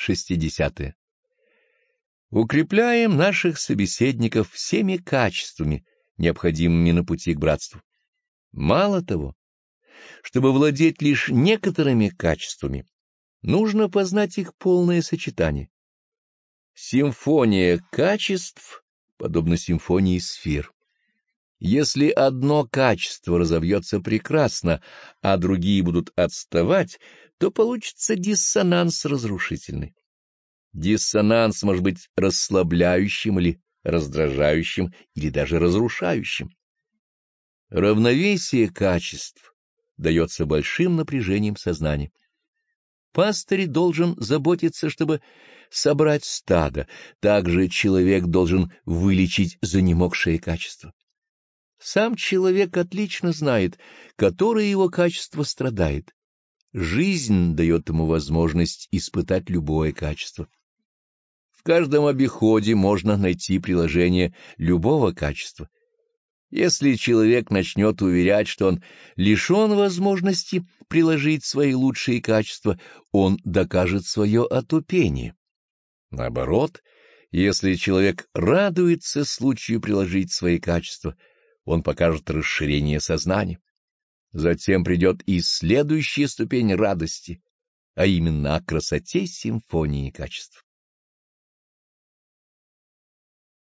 60. Укрепляем наших собеседников всеми качествами, необходимыми на пути к братству. Мало того, чтобы владеть лишь некоторыми качествами, нужно познать их полное сочетание. Симфония качеств подобна симфонии сфер. Если одно качество разовьется прекрасно, а другие будут отставать, то получится диссонанс разрушительный. Диссонанс может быть расслабляющим или раздражающим, или даже разрушающим. Равновесие качеств дается большим напряжением сознания. Пастырь должен заботиться, чтобы собрать стадо, также человек должен вылечить занемогшее качество. Сам человек отлично знает, которое его качество страдает. Жизнь дает ему возможность испытать любое качество. В каждом обиходе можно найти приложение любого качества. Если человек начнет уверять, что он лишен возможности приложить свои лучшие качества, он докажет свое отупение. Наоборот, если человек радуется случаю приложить свои качества, он покажет расширение сознания. Затем придет и следующая ступень радости, а именно о красоте симфонии качеств.